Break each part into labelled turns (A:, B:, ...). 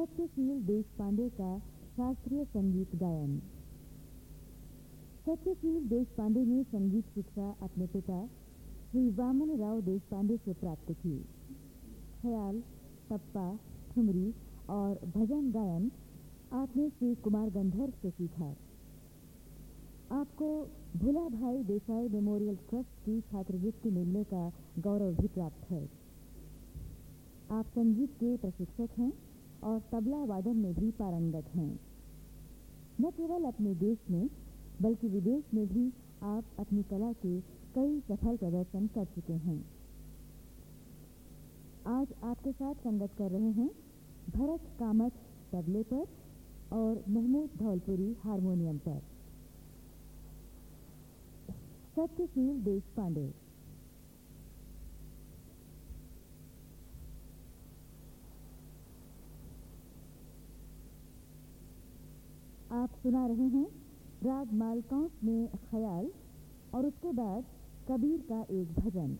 A: सत्यशील देश पांडे का शास्त्रीय संगीत गायन। सत्यशील देश पांडे ने संगीत शिक्षा अपने पिता, श्री वामन राव देश पांडे से प्राप्त की। ख्याल, टप्पा, ठुमरी और भजन गायन आपने श्री कुमार गंधर्व से सीखा। आपको भुला भाई देसाई मेमोरियल ट्रस्ट की छात्रवृत्ति मिलने का गौरव भी प्राप्त है। आप संगीत के प्रशिक्षक हैं। और तबला वादन में भी पारंगत हैं। न केवल अपने देश में, बल्कि विदेश में भी आप अपनी कला के कई सफल प्रदर्शन कर चुके हैं। आज आपके साथ संगत कर रहे हैं भरत कामत तबले पर और महमूद धौलपुरी हारमोनियम पर। सत्यशील देश पांडे आप सुना रहे हैं राग मालकांस में ख्याल और उसके बाद कबीर का एक भजन।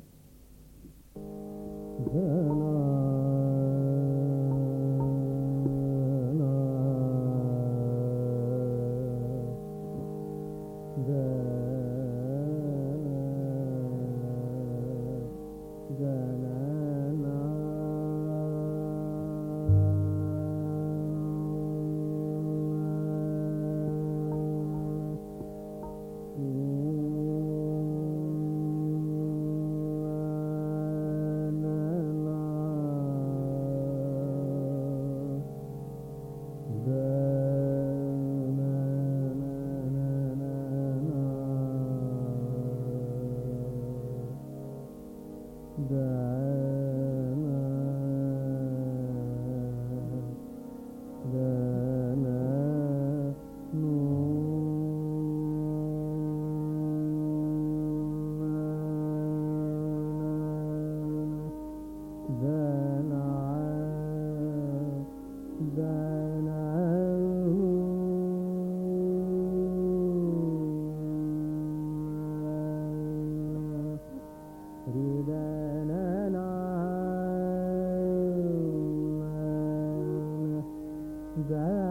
A: that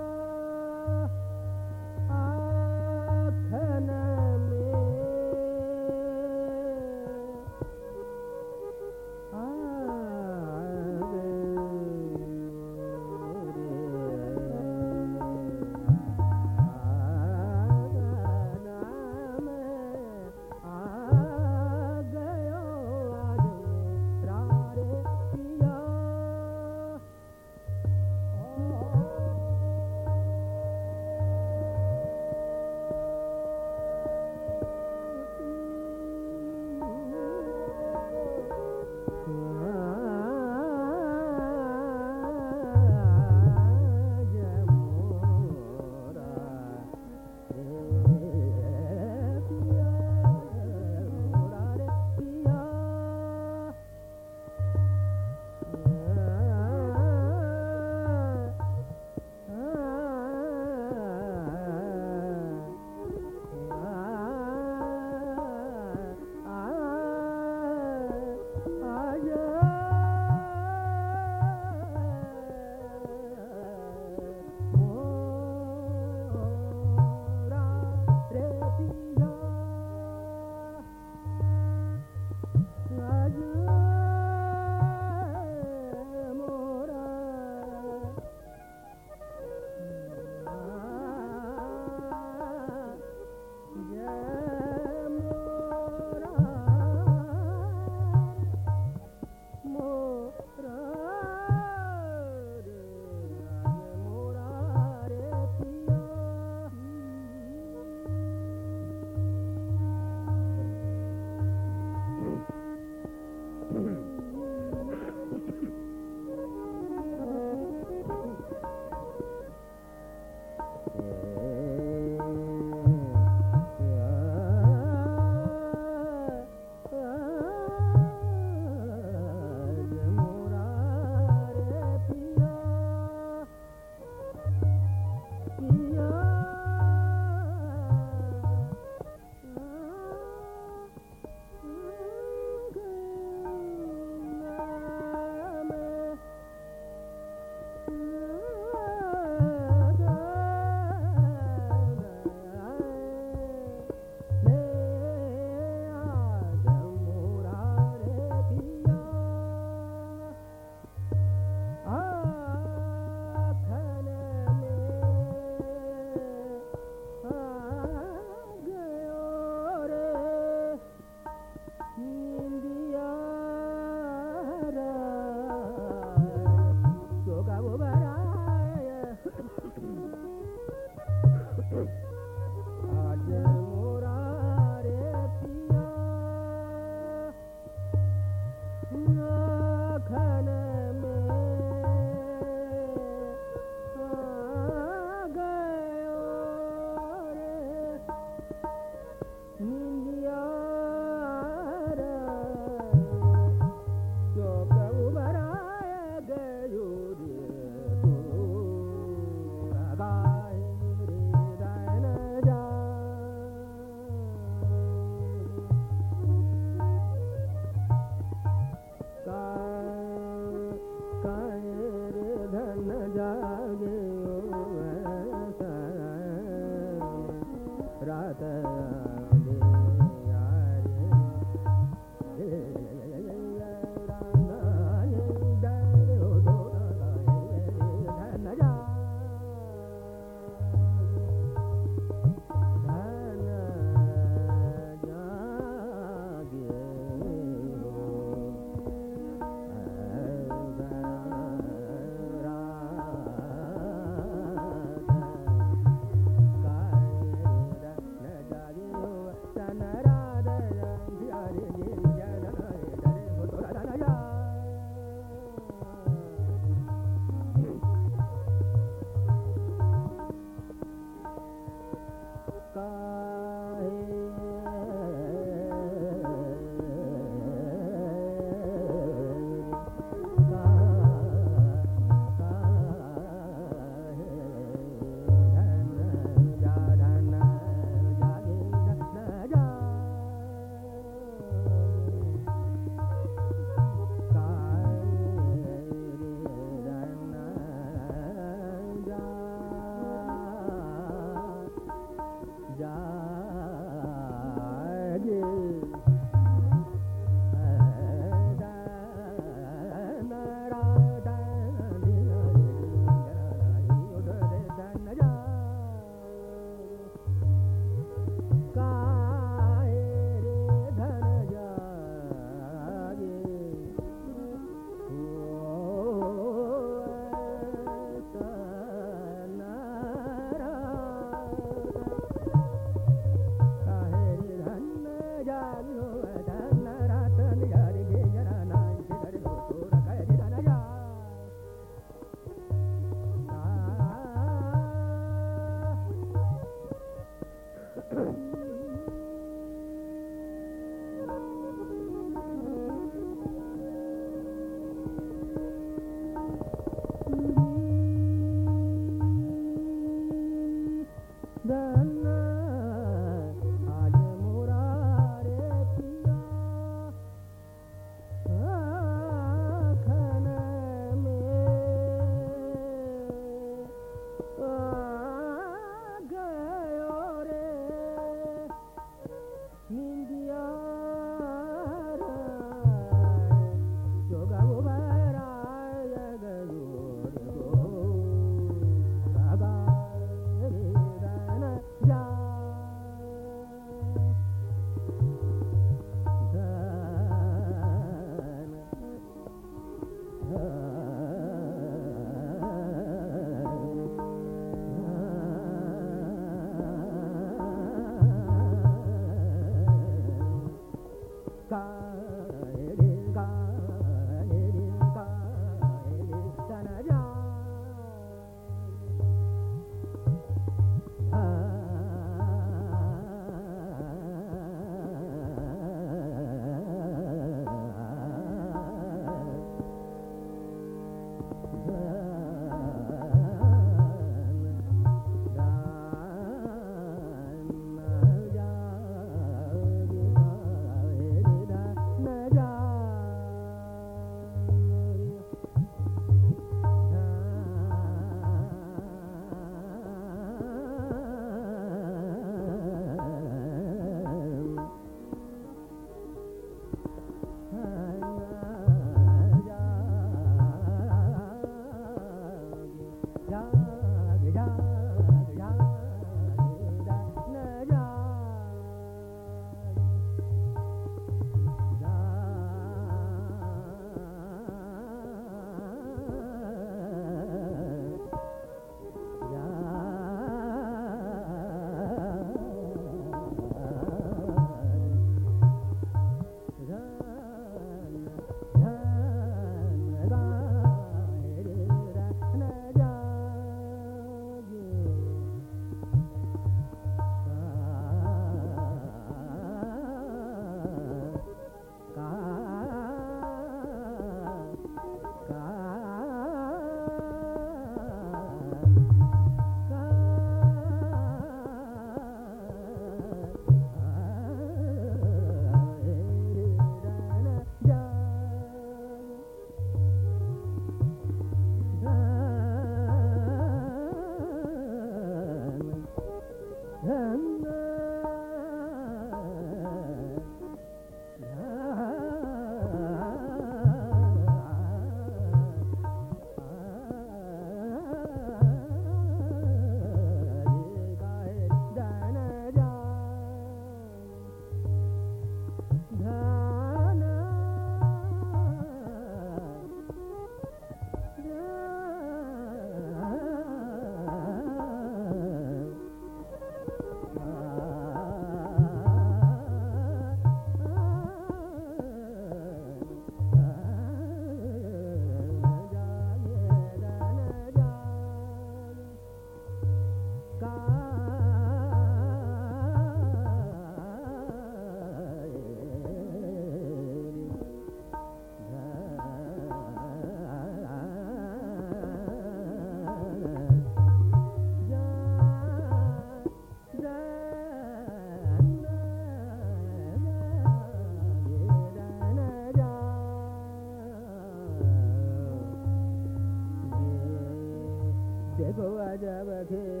A: जगथे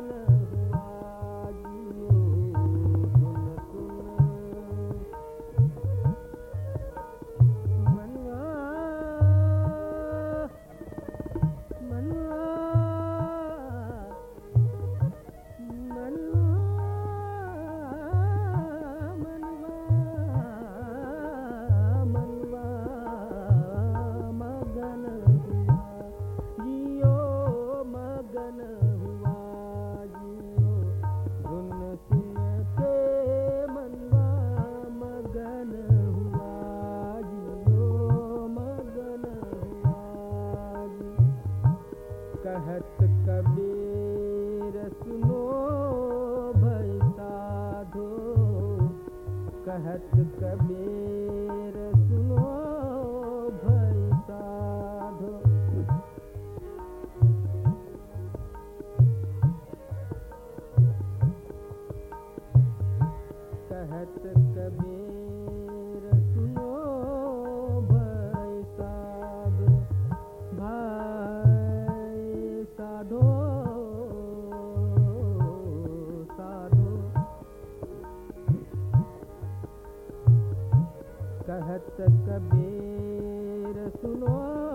A: Nana. कहत कबीर सुनो।